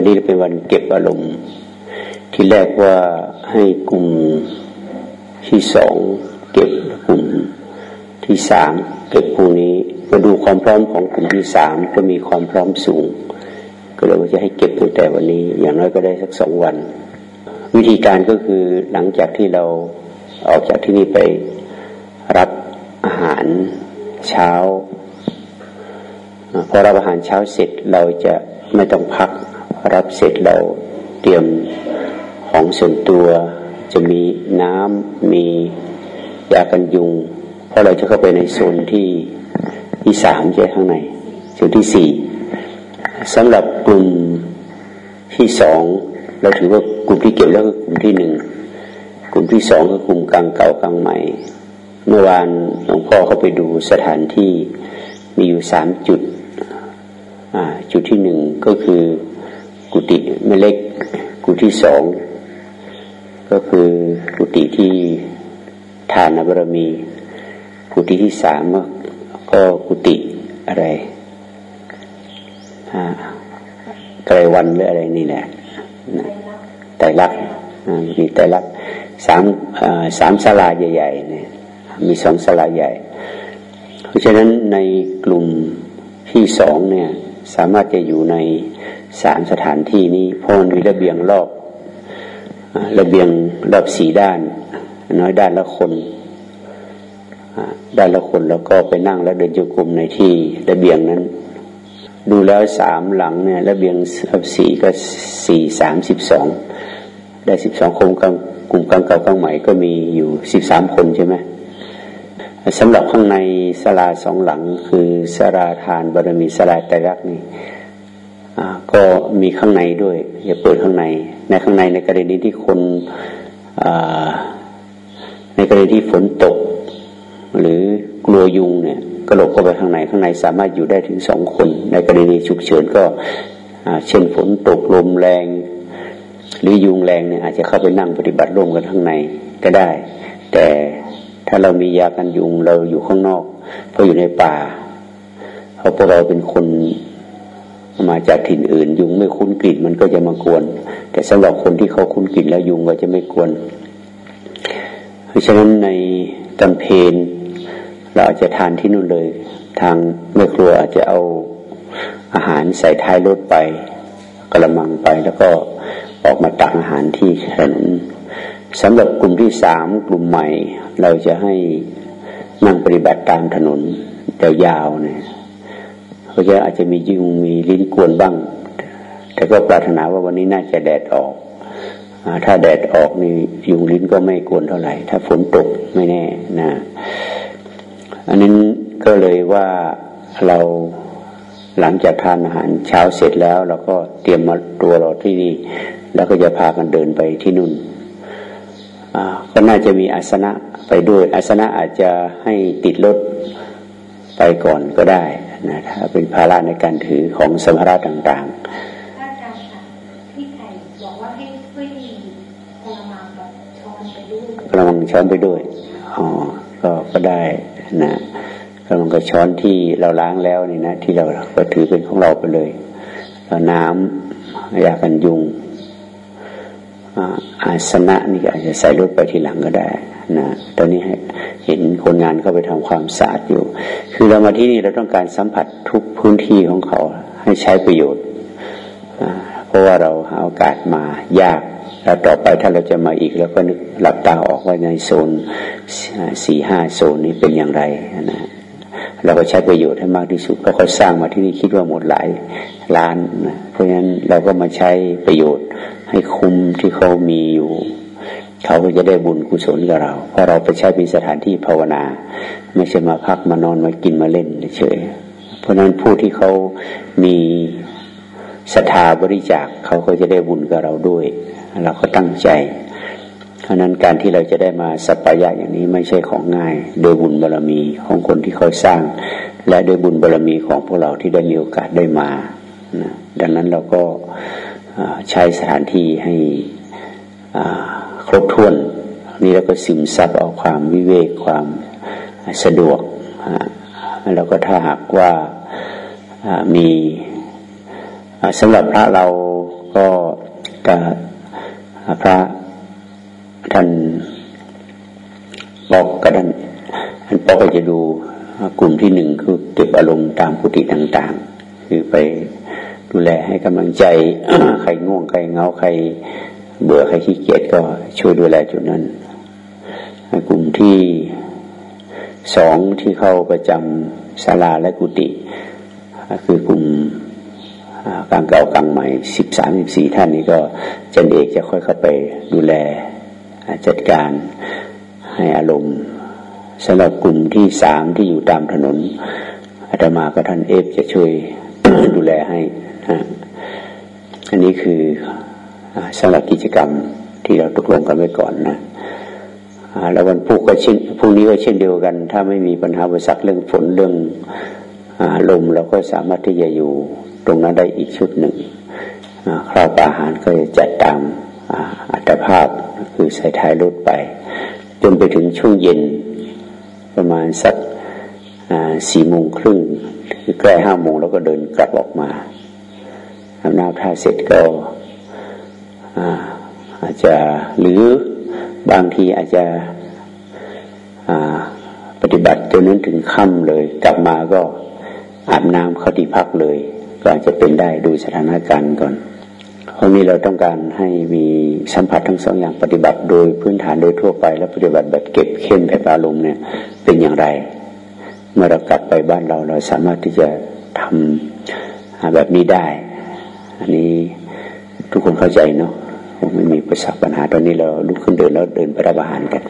วันนี้เป็นวันเก็บอารมณ์ที่แรกว่าให้กลุ่มที่สองเก็บกลุ่มที่สามเก็บพรุ่งนี้มาดูความพร้อมของกลุ่มที่สามก็มีความพร้อมสูง ก็เลยว่าจะให้เก็บตั้งแต่วันนี้ อย่างน้อยก็ได้สักสองวัน วิธีการก็คือหลังจากที่เราออกจากที่นี่ไปรับอาหารเช้าพอรับอาหารเช้าเสร็จเราจะไม่ต้องพัก รับเสร็จเราเตรียมของส่วนตัว จะมีน้ำมียากันยุง เพราะเราจะเข้าไปในโซนที่ที่สามใช่ข้างในส่วนที่สี่สำหรับกลุ่มที่สองเราถือว่ากลุ่มที่เก็บแล้วก็กลุ่มที่หนึ่งกลุ่มที่สองก็กลุ่มกลางเก่ากลางใหม่ เมื่อวานหลวงพ่อเข้าไปดูสถานที่มีอยู่สามจุดจุดที่หนึ่งก็คือ กุฏิไม่เล็กกุฏิสองก็คือกุฏิที่ทานบารมี กุฏิที่สามก็กุฏิอะไรไกรวันหรืออะไรนี่แหละไตรลักษณ์มีไตรลักษณ์สามสามศาลาใหญ่ๆเนี่ยมีสองศาลาใหญ่ เพราะฉะนั้นในกลุ่มที่สองเนี่ยสามารถจะอยู่ใน สามสถานที่นี้เพราะมันมีระเบียงรอบระเบียงรอบสีด้าน น้อยด้านละคนด้านละคนแล้วก็ไปนั่งแล้วเดินจงกรมในที่ระเบียงนั้น ดูแล้วสามหลังเนี่ยระเบียงรอบสีก็สี่สามสิบสองได้สิบสองคนกลางกลุ่มกลางเก่ากลางใหม่ก็มีอยู่สิบสามคนใช่ไหมสำหรับข้างในสลาสองหลังคือสลาทานบารมีสลาไตรักนี่ ก็มีข้างในด้วย อย่าเปิดข้างใน ในข้างในในกรณีที่คนในกรณีที่ฝนตก หรือกลัวยุงเนี่ยก็หลบเข้าไปข้างในข้างในสามารถอยู่ได้ถึงสองคน ในกรณีฉุกเฉินก็เช่นฝนตกลมแรง หรือยุงแรงเนี่ยอาจจะเข้าไปนั่งปฏิบัติร่วมกันข้างในก็ได้ แต่ถ้าเรามียากันยุงเราอยู่ข้างนอกเพราะอยู่ในป่าเพราะพวกเราเป็นคน มาจากถิ่นอื่น ยุงไม่คุ้นกลิ่นมันก็จะมากวน แต่สำหรับคนที่เขาคุ้นกลิ่นแล้วยุงก็จะไม่กวน เพราะฉะนั้นในกำเพนเราอาจจะทานที่นู่นเลย ทางแม่ครัวอาจจะเอาอาหารใส่ท้ายรถไปกระมังไปแล้วก็ออกมาตักอาหารที่ถนนสำหรับกลุ่มที่สามกลุ่มใหม่ เราจะให้นั่งปฏิบัติตามถนนยาวๆเนี่ย เขาจะอาจจะมียุงมีลิ้นกวนบ้าง แต่ก็ปรารถนาว่าวันนี้น่าจะแดดออกอถ้าแดดออกนี่ยุงลิ้นก็ไม่กวนเท่าไหร่ ถ้าฝนตกไม่แน่นะอันนั้นก็เลยว่าเราหลังจากทานอาหารเช้าเสร็จแล้ว เราก็เตรียมมาตัวเราที่นี่ แล้วก็จะพากันเดินไปที่นู่นก็น่าจะมีอาสนะไปด้วยอาสนะอาจจะให้ติดรถไปก่อนก็ได้ นะถ้าเป็นภาระในการถือของสัมภาระต่างๆกระมังช้อนไปด้วยอ๋อก็ก็ได้นะกระมังก็ช้อนที่เราล้างแล้วนี่นะที่เราก็ถือเป็นของเราไปเลยแล้วน้ำยากันยุงอาสนะนี่อาจจะใส่รถไปทีหลังก็ได้ นะตอนนี้เห็นคนงานเข้าไปทำความสะอาดอยู่ คือเรามาที่นี่เราต้องการสัมผัสทุกพื้นที่ของเขาให้ใช้ประโยชน์เพราะว่าเราหาโอกาสมายากแล้วต่อไปถ้าเราจะมาอีกแล้วก็นึกหลับตาออกว่าในโซนสี่ห้าโซนนี้เป็นอย่างไรนะเราก็ใช้ประโยชน์ให้มากที่สุดเพราะเขาสร้างมาที่นี่คิดว่าหมดหลายล้านนะเพราะฉะนั้นเราก็มาใช้ประโยชน์ให้คุ้มที่เขามีอยู่ เขาก็จะได้บุญกุศลกับเรา เพราะเราไปใช้เป็นสถานที่ภาวนา ไม่ใช่มาพักมานอนมากินมาเล่นเฉย เพราะนั้นผู้ที่เขามีศรัทธาบริจาคเขาก็จะได้บุญกับเราด้วย เราก็ตั้งใจ เพราะนั้นการที่เราจะได้มาสัปยะอย่างนี้ไม่ใช่ของง่าย โดยบุญบารรมีของคนที่เขาสร้าง และโดยบุญบารรมีของพวกเราที่ได้มีโอกาสได้มาดังนั้นเราก็ใช้สถานที่ให้ ครบถ้วน นี่เราก็ซึมซับเอาความวิเวกความสะดวกแล้วก็ถ้าหากว่ามีสำหรับพระเราก็พระท่านบอกกับท่านท่านปอก็จะดูกลุ่มที่หนึ่งคือเก็บอารมณ์ตามกุฏิต่างๆ คือไปดูแลให้กำลังใจใครง่วงใครเงาใคร เบื่อใครขี้เกียจก็ช่วยดูแลจุดนั้นกลุ่มที่สองที่เข้าประจำศาลาและกุฏิคือกลุ่มกลางเก่ากลางใหม่สิบสามสิบสี่ท่านนี้ก็จันเอกจะค่อยเข้าไปดูแลจัดการให้อารมณ์สำหรับกลุ่มที่สามที่อยู่ตามถนนอาตมาก็ท่านเอฟจะช่วยดูแลให้ อันนี้คือ สำหรับกิจกรรมที่เราตกลงกันไว้ก่อนนะแล้ววันพุธก็เช่นพรุ่งนี้ก็เช่นเดียวกัน ถ้าไม่มีปัญหาบริษัทเรื่องฝนเรื่องลมเราก็สามารถที่จะอยู่ตรงนั้นได้อีกชุดหนึ่งคราวอาหารก็จะจัดตามอัตภาพคือใส่ท้ายรถไป จนไปถึงช่วงเย็นประมาณสักสี่โมงครึ่งคือใกล้ห้าโมงแล้วก็เดินกลับออกมาทำน้ำท่าเสร็จก็ อาจจะหรือบางทีอาจจะปฏิบัติจนนั้นถึงค่ำเลย กลับมาก็อาบน้ำเข้าที่พักเลย ก็อาจจะเป็นได้ดูสถานการณ์ก่อน เพราะนี้เราต้องการให้มีสัมผัสทั้งสองอย่างปฏิบัติโดยพื้นฐานโดยทั่วไป และปฏิบัติแบบเก็บเข้มแบบอารมณ์เนี่ยเป็นอย่างไร เมื่อเรากลับไปบ้านเราเราสามารถที่จะทำแบบนี้ได้ อันนี้ ทุกคนเข้าใจเนาะไม่มีประสบปัญหาตอนนี้เราลุกขึ้นเดินแล้วเดินไปรับอาหารกัน